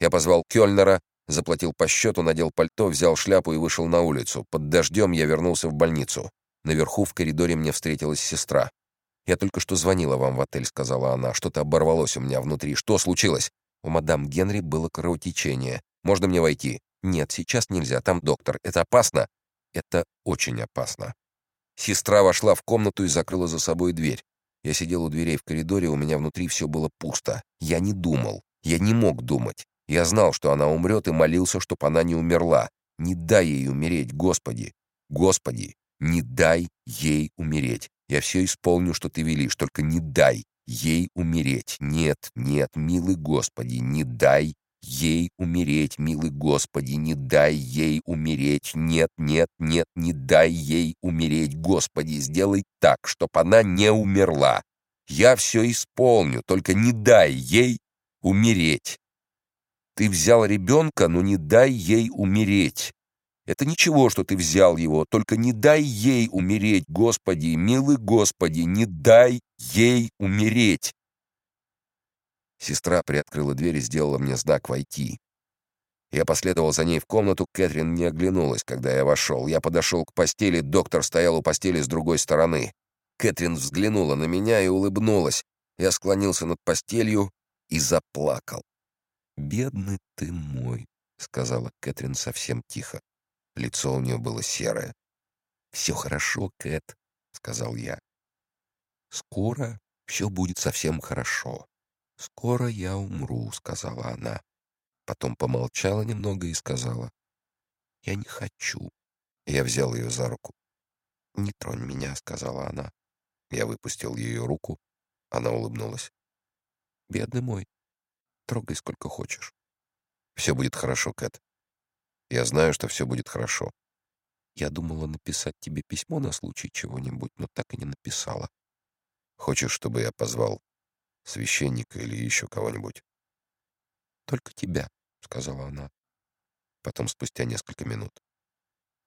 Я позвал Кёльнера, заплатил по счету, надел пальто, взял шляпу и вышел на улицу. Под дождем я вернулся в больницу. Наверху в коридоре мне встретилась сестра. «Я только что звонила вам в отель», — сказала она. «Что-то оборвалось у меня внутри. Что случилось?» «У мадам Генри было кровотечение. Можно мне войти?» «Нет, сейчас нельзя. Там доктор. Это опасно?» «Это очень опасно». Сестра вошла в комнату и закрыла за собой дверь. Я сидел у дверей в коридоре, у меня внутри все было пусто. Я не думал. Я не мог думать. Я знал, что она умрет, и молился, чтобы она не умерла. Не дай ей умереть, Господи! Господи, не дай ей умереть. Я все исполню, что ты велишь, только не дай ей умереть. Нет, нет, милый Господи, не дай ей умереть, милый Господи, не дай ей умереть. Нет, нет, нет, не дай ей умереть, Господи, сделай так, чтобы она не умерла. Я все исполню, только не дай ей умереть. Ты взял ребенка, но не дай ей умереть. Это ничего, что ты взял его, только не дай ей умереть, Господи, милый Господи, не дай ей умереть. Сестра приоткрыла дверь и сделала мне знак «Войти». Я последовал за ней в комнату, Кэтрин не оглянулась, когда я вошел. Я подошел к постели, доктор стоял у постели с другой стороны. Кэтрин взглянула на меня и улыбнулась. Я склонился над постелью и заплакал. «Бедный ты мой», — сказала Кэтрин совсем тихо. Лицо у нее было серое. «Все хорошо, Кэт», — сказал я. «Скоро все будет совсем хорошо. «Скоро я умру», — сказала она. Потом помолчала немного и сказала, «Я не хочу». Я взял ее за руку. «Не тронь меня», — сказала она. Я выпустил ее руку. Она улыбнулась. «Бедный мой, трогай сколько хочешь». «Все будет хорошо, Кэт. Я знаю, что все будет хорошо». Я думала написать тебе письмо на случай чего-нибудь, но так и не написала. «Хочешь, чтобы я позвал священника или еще кого-нибудь. «Только тебя», — сказала она. Потом, спустя несколько минут.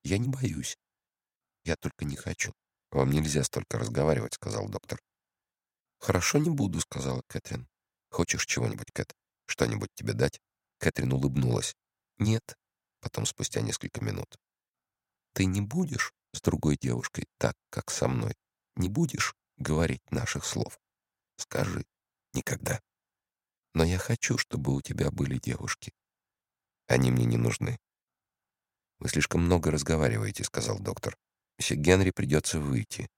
«Я не боюсь. Я только не хочу. Вам нельзя столько разговаривать», — сказал доктор. «Хорошо, не буду», — сказала Кэтрин. «Хочешь чего-нибудь, Кэт? Что-нибудь тебе дать?» Кэтрин улыбнулась. «Нет». Потом, спустя несколько минут. «Ты не будешь с другой девушкой так, как со мной? Не будешь говорить наших слов? Скажи». Никогда. Но я хочу, чтобы у тебя были девушки. Они мне не нужны. Вы слишком много разговариваете, сказал доктор. Если Генри придется выйти.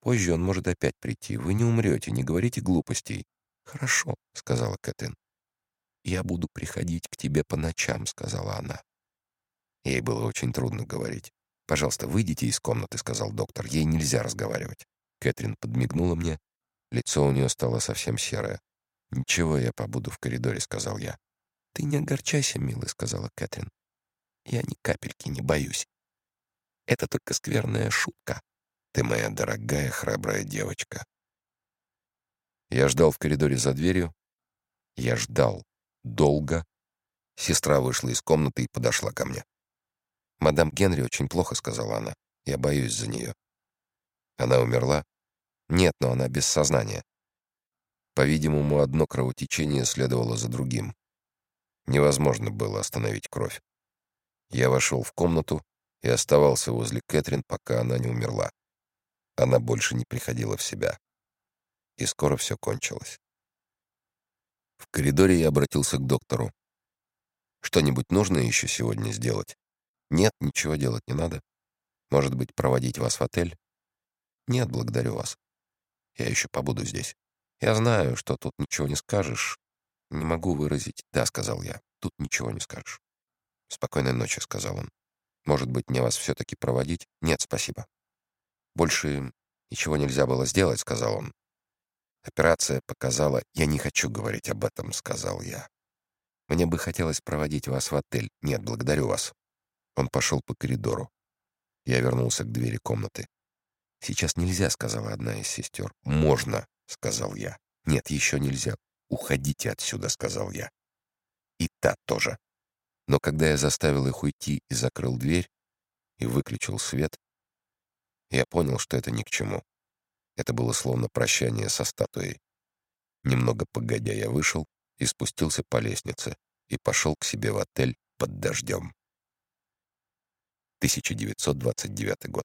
Позже он может опять прийти. Вы не умрете, не говорите глупостей. Хорошо, сказала Кэтрин. Я буду приходить к тебе по ночам, сказала она. Ей было очень трудно говорить. «Пожалуйста, выйдите из комнаты», — сказал доктор. «Ей нельзя разговаривать». Кэтрин подмигнула мне, Лицо у нее стало совсем серое. «Ничего, я побуду в коридоре», — сказал я. «Ты не огорчайся, милый», — сказала Кэтрин. «Я ни капельки не боюсь. Это только скверная шутка. Ты моя дорогая храбрая девочка». Я ждал в коридоре за дверью. Я ждал. Долго. Сестра вышла из комнаты и подошла ко мне. «Мадам Генри очень плохо», — сказала она. «Я боюсь за нее». Она умерла. Нет, но она без сознания. По-видимому, одно кровотечение следовало за другим. Невозможно было остановить кровь. Я вошел в комнату и оставался возле Кэтрин, пока она не умерла. Она больше не приходила в себя. И скоро все кончилось. В коридоре я обратился к доктору. «Что-нибудь нужно еще сегодня сделать?» «Нет, ничего делать не надо. Может быть, проводить вас в отель?» «Нет, благодарю вас. Я еще побуду здесь. Я знаю, что тут ничего не скажешь. Не могу выразить. Да, сказал я. Тут ничего не скажешь. Спокойной ночи, сказал он. Может быть, мне вас все-таки проводить? Нет, спасибо. Больше ничего нельзя было сделать, сказал он. Операция показала... Я не хочу говорить об этом, сказал я. Мне бы хотелось проводить вас в отель. Нет, благодарю вас. Он пошел по коридору. Я вернулся к двери комнаты. «Сейчас нельзя», — сказала одна из сестер. «Можно», — сказал я. «Нет, еще нельзя. Уходите отсюда», — сказал я. И та тоже. Но когда я заставил их уйти и закрыл дверь, и выключил свет, я понял, что это ни к чему. Это было словно прощание со статуей. Немного погодя я вышел и спустился по лестнице. и пошел к себе в отель под дождем. 1929 год.